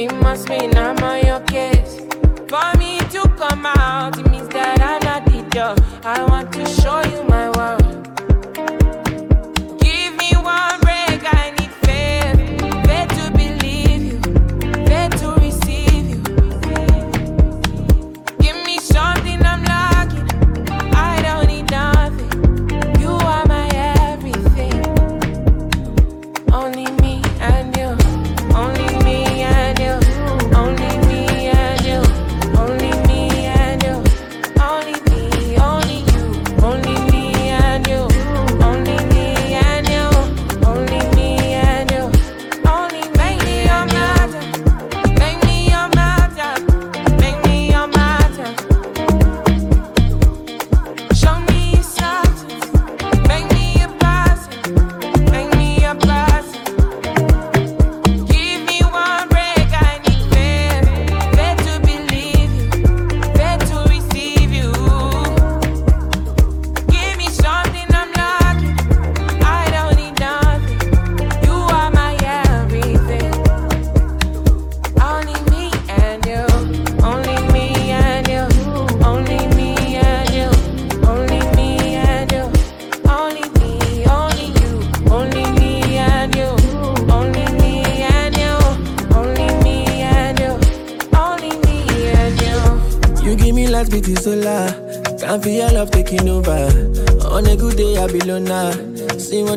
He must be now.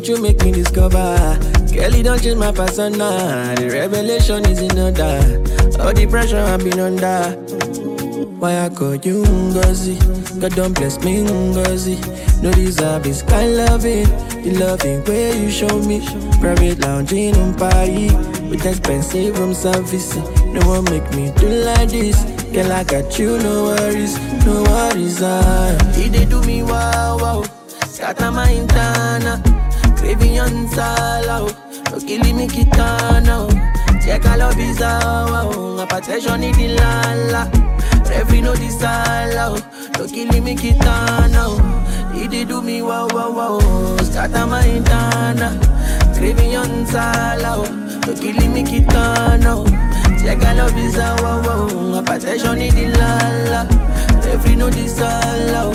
You make me discover. Kelly don't change my persona. The revelation is in order. All the pressure I've been under. Why I call you Ngozi? God don't bless me Ngozi. No deserve this kind loving. The loving way you show me. Private lounge in Mumbai. With expensive room service. No one make me do like this. Girl, I got you, no worries, no worries. Ah. He they do me wow wow, scatter my internal. Avian salao, oh. ukilimi kitano oh. Cheka lo bizawa, oh. ngapatesho ni dilala Refi no disala, ukilimi he Idi do me wow wow wow, stata maitana Avian salao, ukilimi kitano Cheka lo bizawa, ngapatesho ni dilala Refi no disala,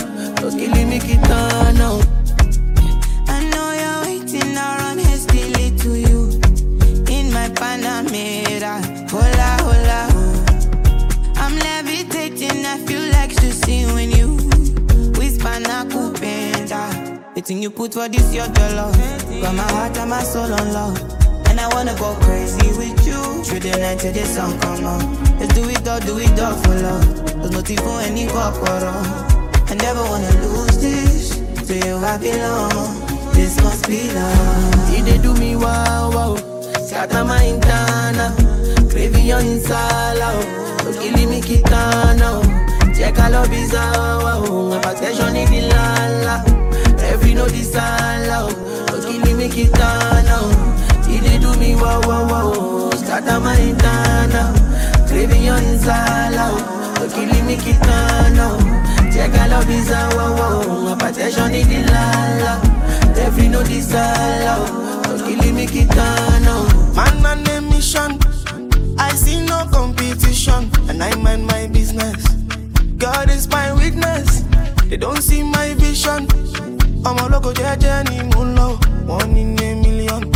ukilimi kitano The thing you put for this, your dollar. Got my heart and my soul on lock. And I wanna go crazy with you. Through the night till the sun come out. Let's do it all, do it all for love. There's nothing for any corporal. I never wanna lose this. To you I belong. This must be love. You dey do me wow wow, scatter my internal, craving your inside oh, killing me kitana. Check a love is wow, hypertension in the lala, desala oh, oh. Do me wow wow wow, scatter my internal, craving your inside oh, oh. Check a love is wow wow, in the lala. Kitana. Man on a mission. I see no competition, and I mind my business. God is my witness. They don't see my vision. A local judge ni mulo. One in a million.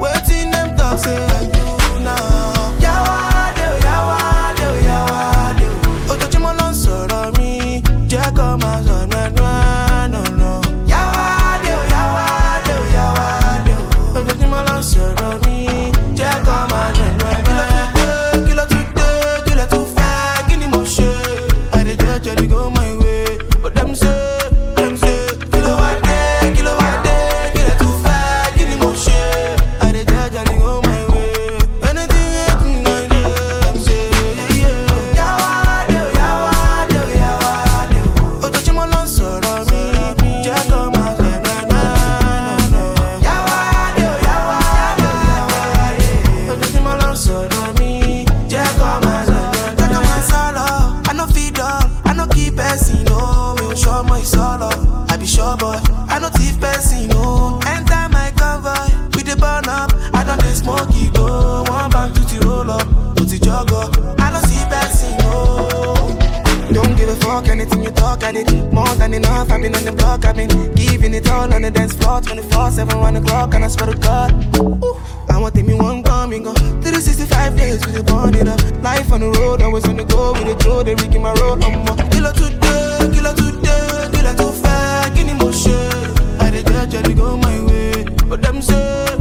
Waiting them talk say Don't give a fuck, anything you talk, I did more than enough. I've been on the block, I've been giving it all on the dance floor 24 7, 1 o'clock, and I swear to God. Ooh, I want me one coming go 365 days with the burn it up. Life on the road, always on the go with the throw, they rigging my road. I'm Um, kilo today, kilo today, kilo too fast, me more shit. I dey judge, I go my way, but them say,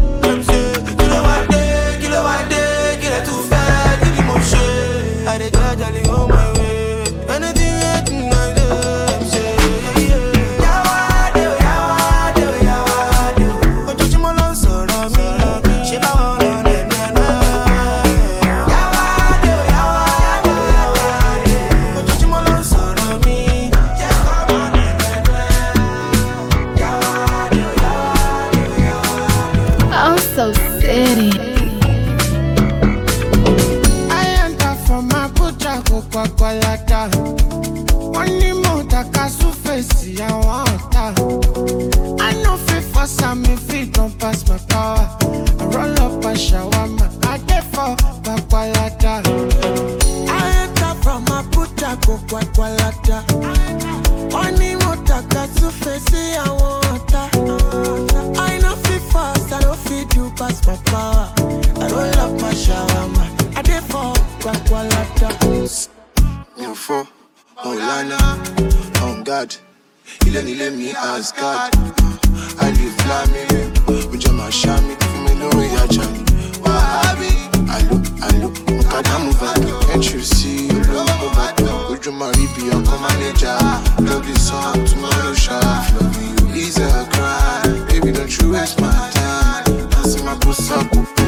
Wọ́n ní mo dàka súfèsì àwọn ọ̀tá. I no fit force, I no fit do pass my power. I roll up my shawarma, I dey for pàpàlàdà. mi ò fọ́ ọ̀lànà on guard ilé nílé mi asgard àlè flamile ojú máa ṣá mi fún mi lórí ajá mi wàhábì àlò àlò mukadamu vato can't you see olóńgbò vato ojú máa rí bí ọkọ mánéjà love the song tomorrow ṣá love you easy a cry. Baby don't you waste my time. Láti máa bó sáàkó pé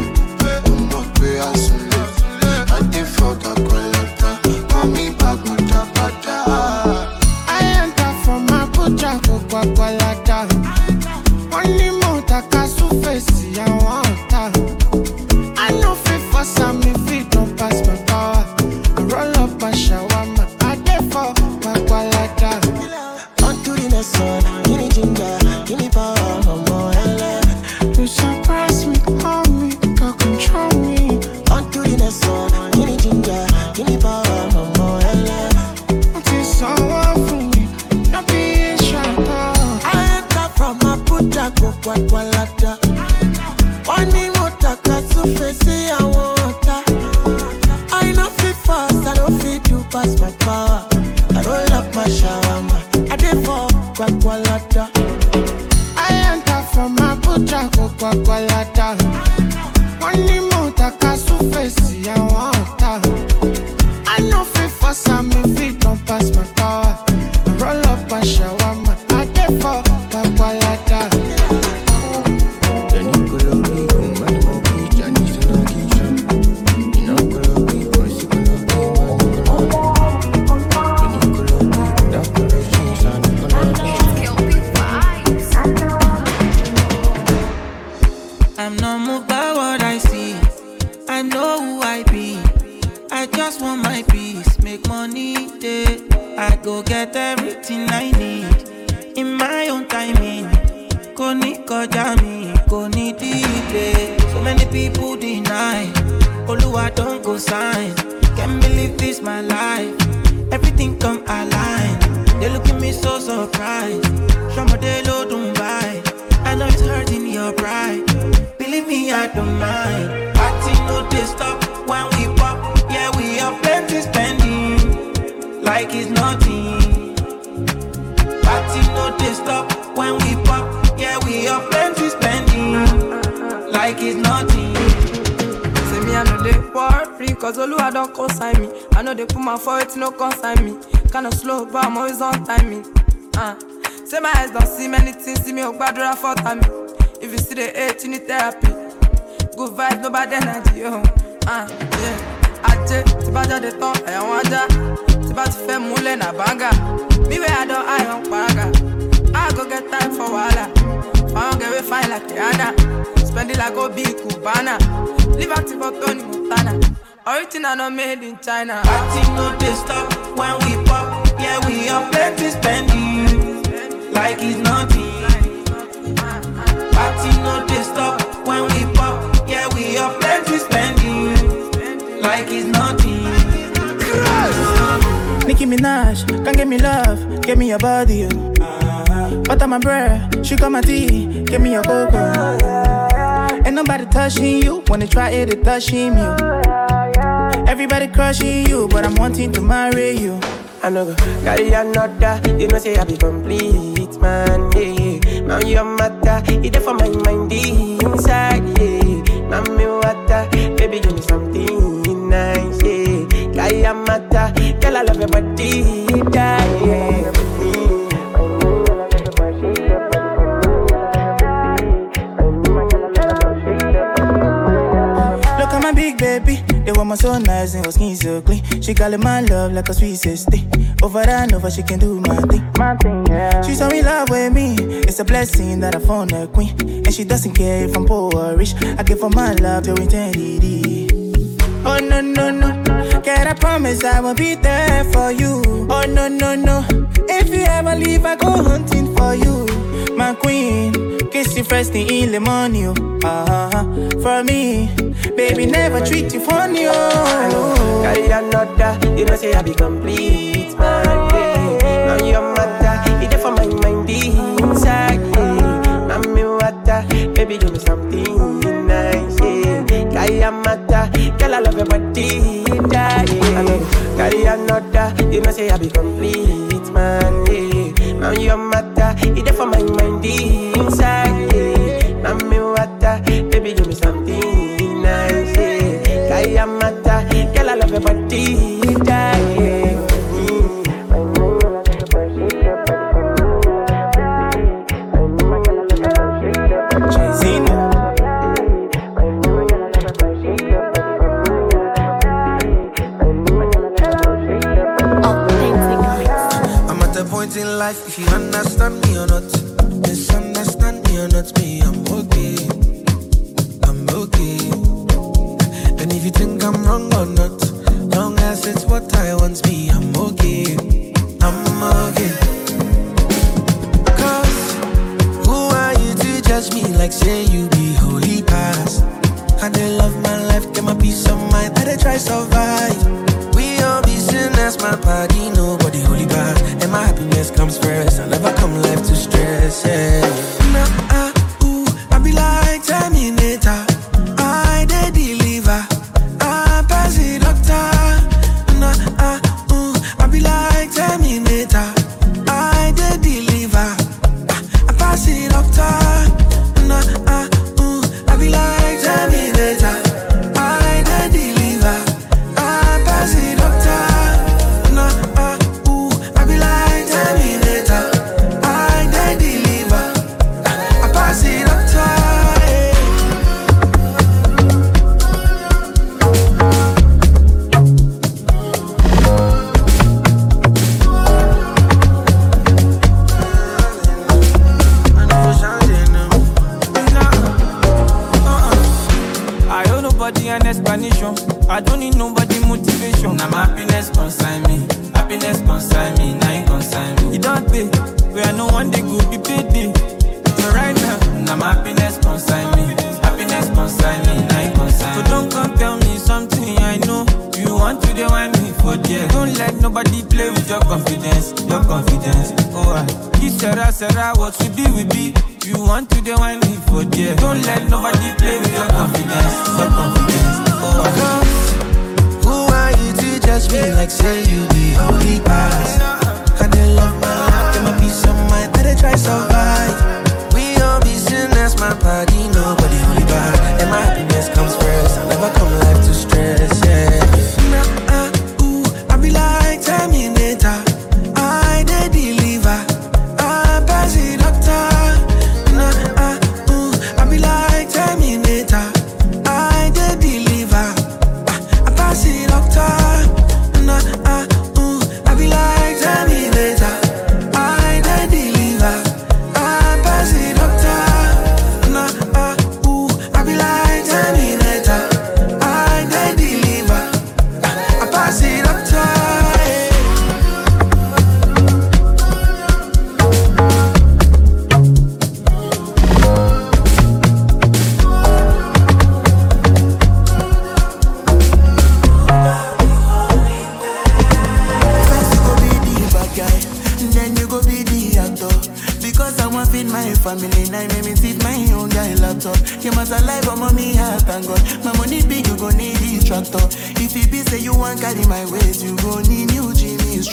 mo mọ̀ pé a sùn lè adé fọ́gà kọ́lọ́tà mọ́ mi bá gbọ́dọ̀ padà. I enter from Abuja kò pàpàlàdà. Wọ́n ní mo dàka súfèsì àwọn ọ̀tá. I Abuja kò pàpàlàdà. Wọ́n Mind. Party no stop when we pop. Yeah, we have plenty spending, like it's nothing. Party no stop when we pop. Yeah, we have plenty spending, like it's nothing. Say me, I cause Oluwa don't consign me. I know they put my foot, no consign me. Kinda slow, but I'm always on timing. Uh. Say my eyes don't see many things, see me, oh, gbadura for time. If you see the hate, you need therapy. Good vibe, no bad energy, oh. Uh, yeah. Ajé, tí bá jáde tán, ẹ̀yàn wọn ajá. Tí bá ti fẹ́ múlẹ̀ nà bánga. Me where I don't eye on paraga. I go get time for wahala. Get we fine like Rihanna. Spend it like Obi Cubana. Live active for Tony Montana. Original not made in China. Party no they stop when we pop. Yeah, we have plenty spending, like it's nothing. Party no they stop when we pop. Nicki Minaj, come give me love, give me your body, oh. you. Butter my bread, sugar my tea, give me your cocoa. Ain't nobody touching you, wanna try it, it touching you. Everybody crushing you, but I'm wanting to marry you. I know go carry another. You know say I be complete man. Yeah, man your matter. There for my mind inside. Yeah, mommy water. Baby give me something. Carry a matter. Girl I love your body. Yeah. Look at my big baby, the woman so nice and her skin so clean. She call it my love like a sweet sister. Over and over, she can do my thing. My thing, yeah. She's so in love with me. It's a blessing that I found a queen. And she doesn't care if I'm poor or rich. I give her my love to eternity. Oh no no no, can I promise I will be there for you? Oh no no no, if you ever leave I go hunting for you, my queen. Kiss you first thing in the morning, oh. uh-huh. for me, baby never treat you funny. Oh. Carry another. You know say I be complete man. Girl I love your body. Die. I know carry another. You know say I be complete me like say you be holy past?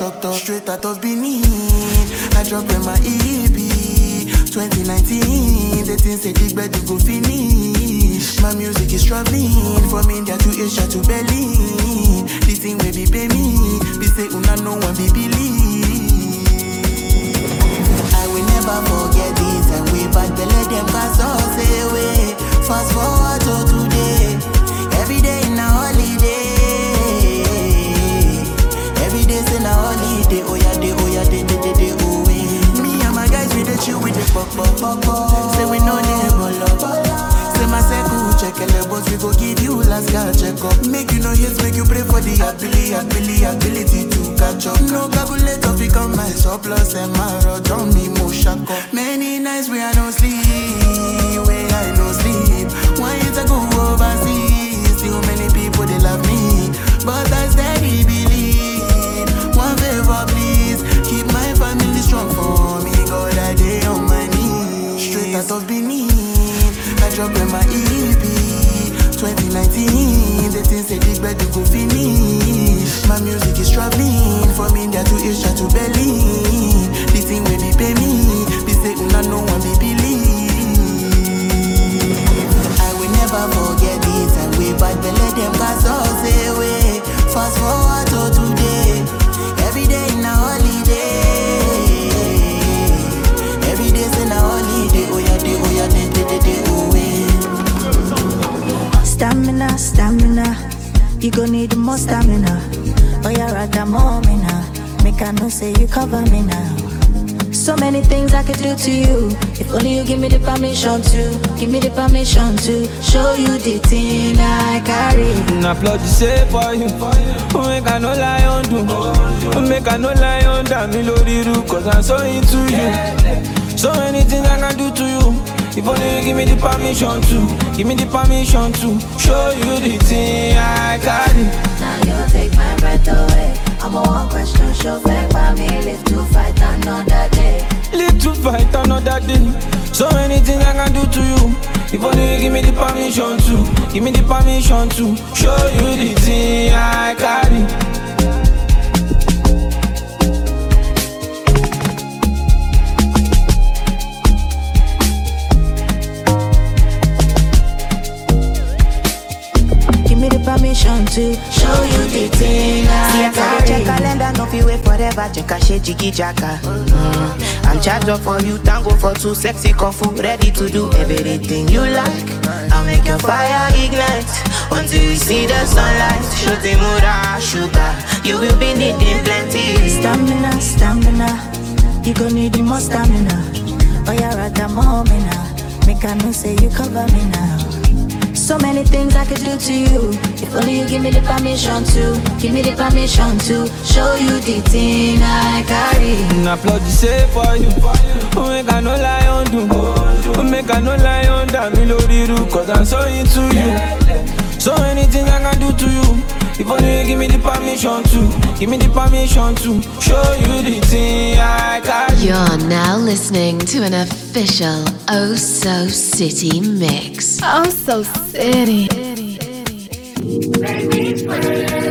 Instructor. Straight out of Benin, I drop in my EP. 2019, the things big bed you go finish. My music is traveling from India to Asia to Berlin. This thing will be pay me, be say una no one be believe. I will never forget this and we back the let them cast us away. Fast forward to today, every day in a holiday. Day say na holiday, oh yeah, day, oh yeah, day, day, day, day, oh yeah. Me and my guys we dey chill with the pop, pop, pop, pop. Say we no need up. Say my circle check a boss we go give you last card check up. Make you no hate, make you pray for the ability, ability, ability to catch up. No calculator become my surplus and my rod on me mo shack up. Many nights we I no sleep, where I no sleep. Why is I go overseas? Still many people they love me, but I steady believe. My EP 2019 The things say big bed you go finish. My music is traveling From India to Asia to Berlin I could do to you. If only you give me the permission to, give me the permission to show you the thing I carry. Na applaud say for you. Make I no lie on do. Make I no lie on damn me lórí irú. Cause I'm so into you. So many things I can do to you. If only you give me the permission to, give me the permission to show you the thing I carry. Now you take my breath away. I'm a one question show Live to fight another day. Live to fight another day. So many things I can do to you. If only you give me the permission to, give me the permission to show you the thing I carry. To show you the thing I gotta check carry. calendar, no fi wait forever. Check a shade, jiggy jacka. Mm. I'm charged up for you, tango for two, sexy kung fu, ready to do everything you like. I'll make your fire ignite until we see the sunlight. Shooting mura sugar, you will be needing plenty. Stamina, stamina. You gon' need the more stamina. Oh, yeah, more me now. Make I know say you cover me now. So many things I could do to you. If If only you give me the permission to, give me the permission to show you the thing I carry. Na applaud the say for you. Make I no lie on do. Oh, make I no lie on that me lórí irú. Cause I'm so into you. So many things I can do to you. If only you give me the permission to, give me the permission to show you the thing I got. You're now listening to an official Oh So City mix. Oh, so city. Normally,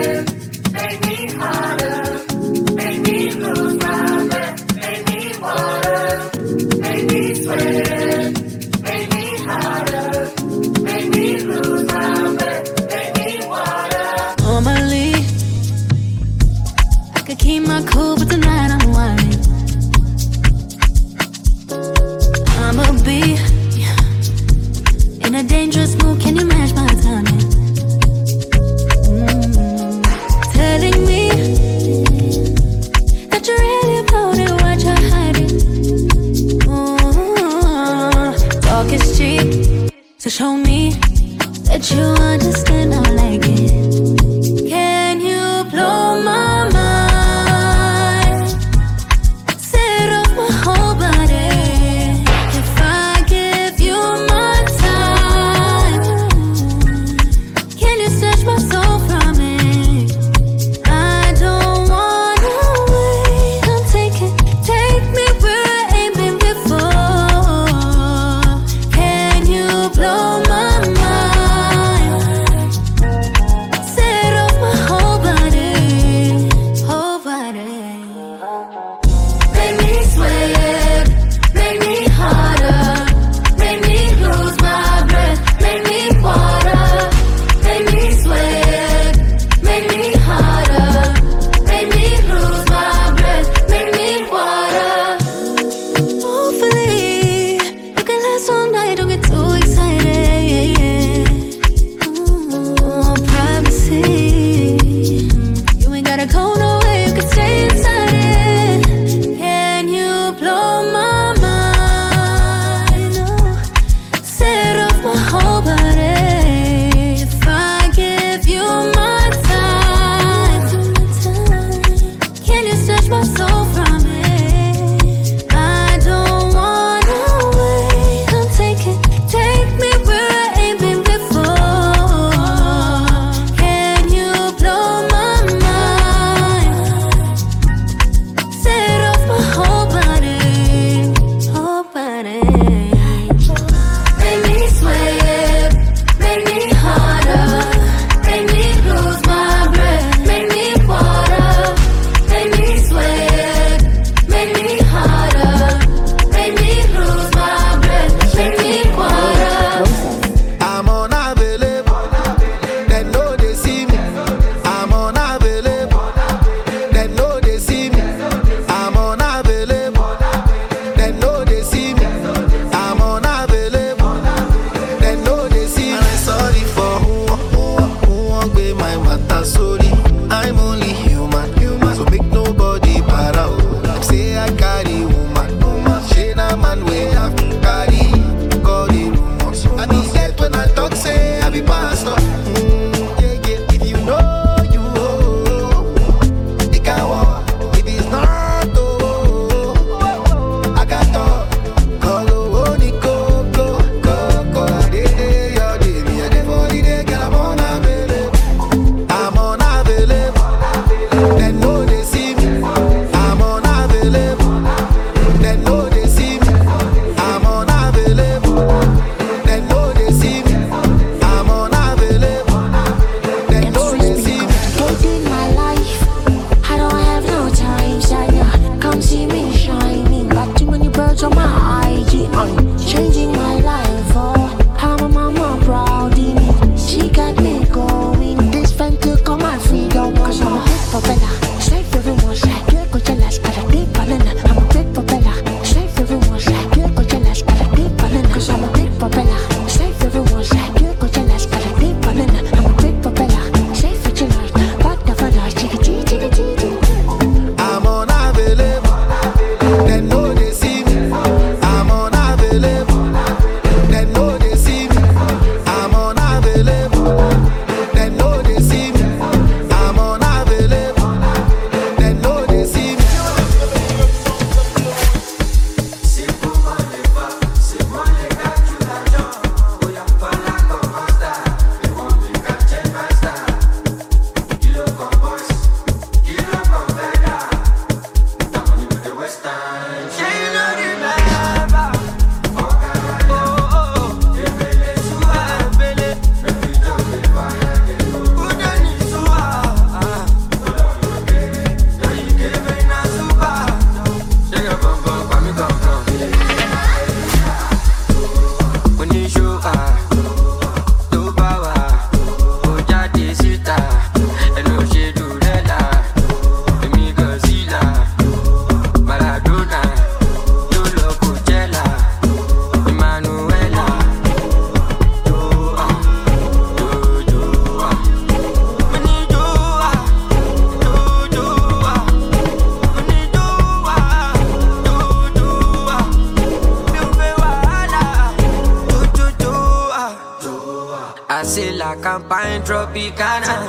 campagne tropicana.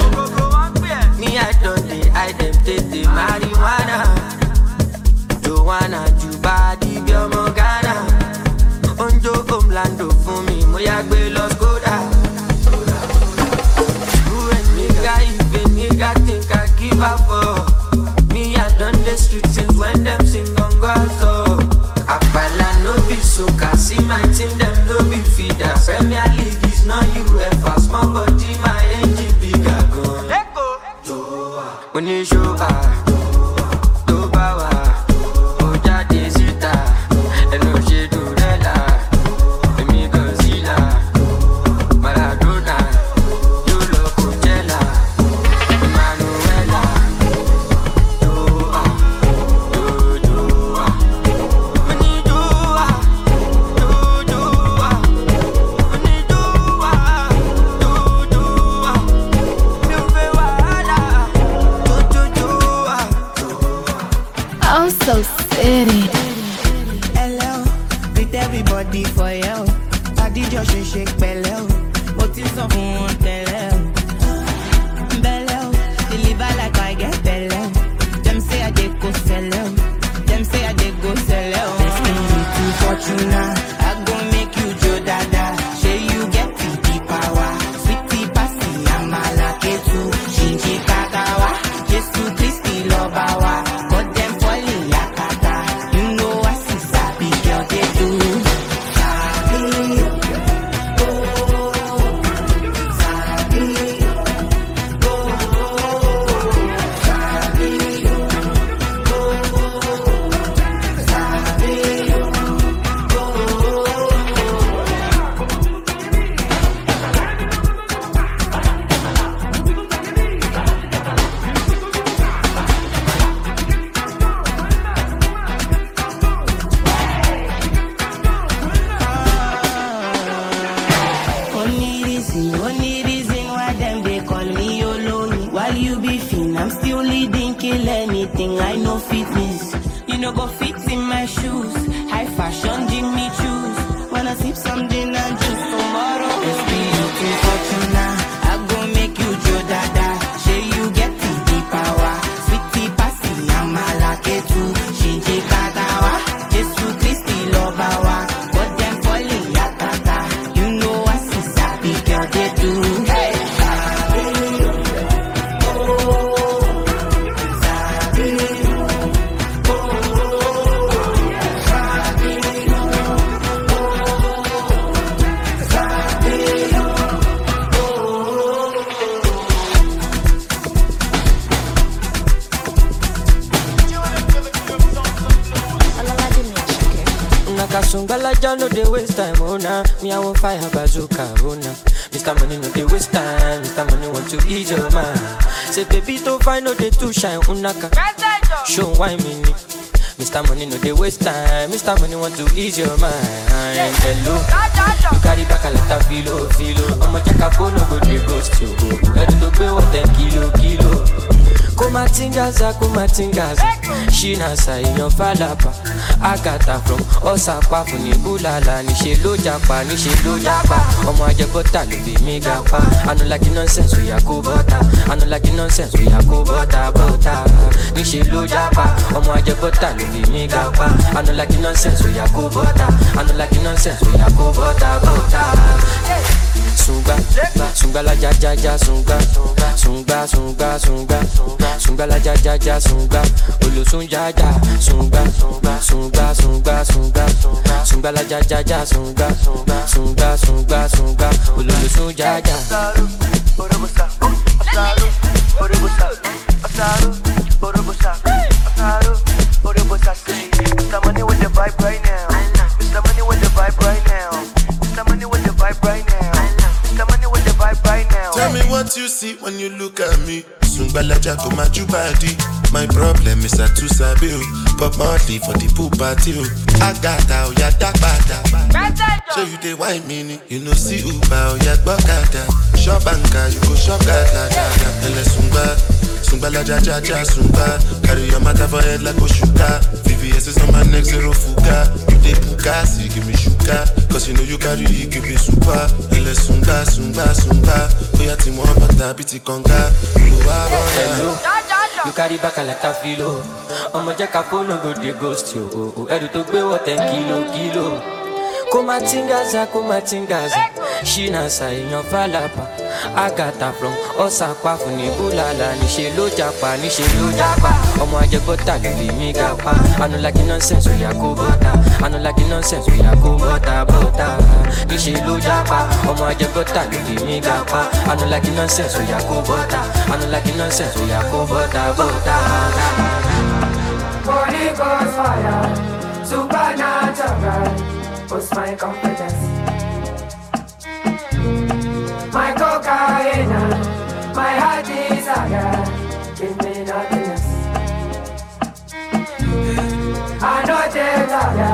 Me I don't dey I dem take the marijuana. Joanna Jubadi bí ọmọ Ghana. Oúnjẹ Homelander fún mi, mo yá gbé lọ shine, unaka. Show why me ni. Mr. Money no dey waste time, Mr. Money want to ease your mind. Hello, you carry back a lot of filo, filo. I'ma check a phone, no go dey ghost you. Ready to pay what kilo, kilo. Kumatingaza kumatingaza. Ṣínàṣà èèyàn fàlàpà àgàtà from ọ̀sàpá fún ní búlàlà níṣẹ́ ló japa níṣẹ́ japa. Ọmọ ajẹbọ́tà ló fi mí ga pa anulaki nonsense oya kó bọ́tà anulaki nonsense oya kó bọ́tà bọ́tà níṣẹ́ japa. Ọmọ ajẹbọ́tà ló fi mí ga pa anulaki nonsense oya kó bọ́tà anulaki nonsense oya kó bọ́tà bọ́tà. Sunga, sunga la ja ja ja sunga, sunga sunga sunga, sunga la ja ja ja sunga, olosun ja ja sunga, sunga sunga sunga, sunga la ja ja ja sunga, sunga sunga sunga, olosun ja ja. Mr. Money with the vibe right now. What you see when you look at me. Sungbalaja go my body. My problem is I too sabi. Pop Marley for the pool party o. Agata o ya dagbada. So you dey wine me ni. You know see o ya gbọ́kada. Shop anka you go shop gada gada. Ẹlẹ sungba. Sungbalaja ja ja sungba. Carry your matter for head like Oshuka. VVS is on my neck zero fuga. You dey puka, you give me car Cause you know you carry it, give me super Ilẹ̀ sunga, sunga, sunga Oya ti mọ bàtà bí ti kànga Olúwa ọ̀la. You carry back a lot of filo. Ọmọ jẹ́ ká fóònù go dey ghost yo. Ẹ̀rù tó gbé wọ̀ ten kilo kilo kumatingaza kumatingaza. Ṣínà ṣàìyàn fàlàbà àgàtà from ọ̀sàpá fún ní búlàlà níṣẹ́ ló jàpá níṣẹ́ ló jàpá ọmọ ajẹgbọ́tà lórí mi ga pa anulaki nonsense oya kó bọ́tà anulaki nonsense oya kó bọ́tà bọ́tà níṣẹ́ ló jàpá ọmọ ajẹgbọ́tà lórí mi ga pa anulaki nonsense oya kó bọ́tà anulaki nonsense oya kó bọ́tà bọ́tà. Fire, supernatural boost my confidence. My cocaine, my heart is desire, give me nothingness. I know they love ya,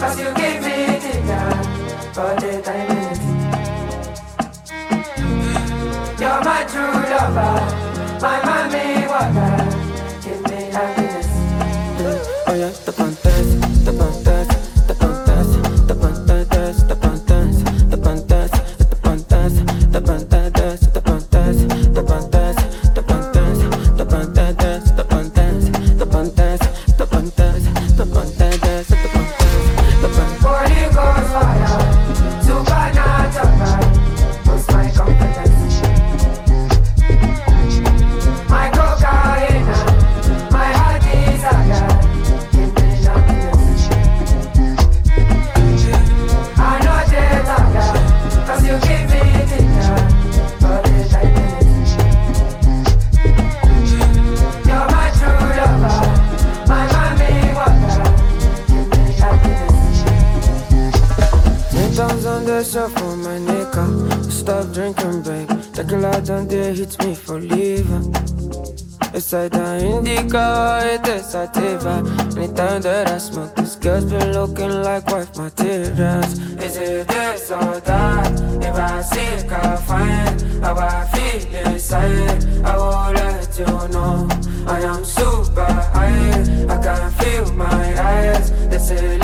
cause you give me dinner for the time minutes. You're my true lover, my find how I feel inside. I won't let you know. I am super high. I can feel my eyes. They say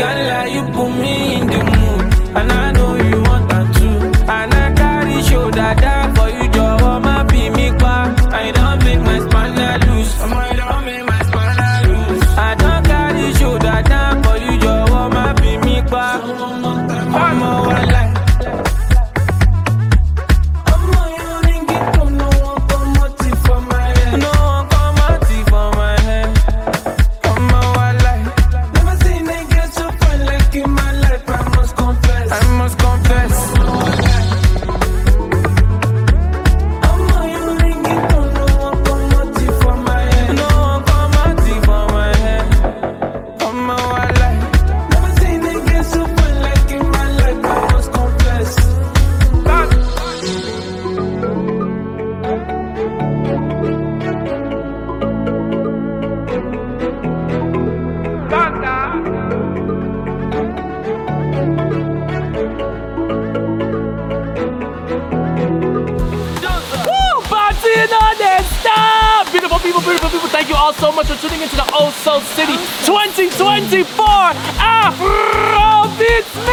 Girl, you put me in the mood, and I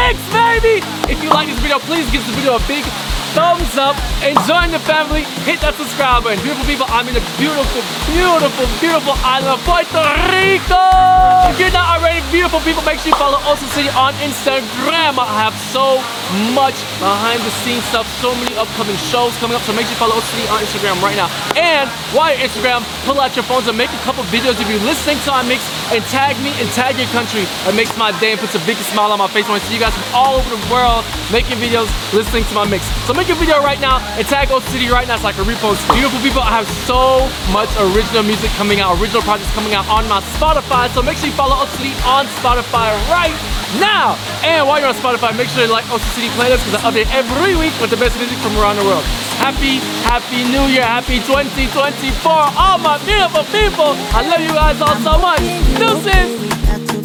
Baby! If you like this video, please give this video a big thumbs up and join the family. Hit that subscribe button. Beautiful people, I'm in a beautiful, beautiful, beautiful island of Puerto Rico! If you're not already beautiful people, make sure you follow Ocean City on Instagram. I have so much behind the scenes stuff, so many upcoming shows coming up, so make sure you follow City on Instagram right now. And while you're Instagram, pull out your phones and make a couple videos if you're listening to our mix and tag me and tag your country. It makes my day and puts a big smile on my face when I see you guys from all over the world making videos, listening to my mix. So make a video right now and tag City right now so I can repost. Beautiful people, I have so much original music coming out, original projects coming out on my Spotify. So make sure you follow City on Spotify right now. And while you're on Spotify, make sure you like Ocean City playlist because I update every week with the best music from around the world. Happy, happy New Year, happy 2024, all my beautiful people. I love you guys all so much. Deuces.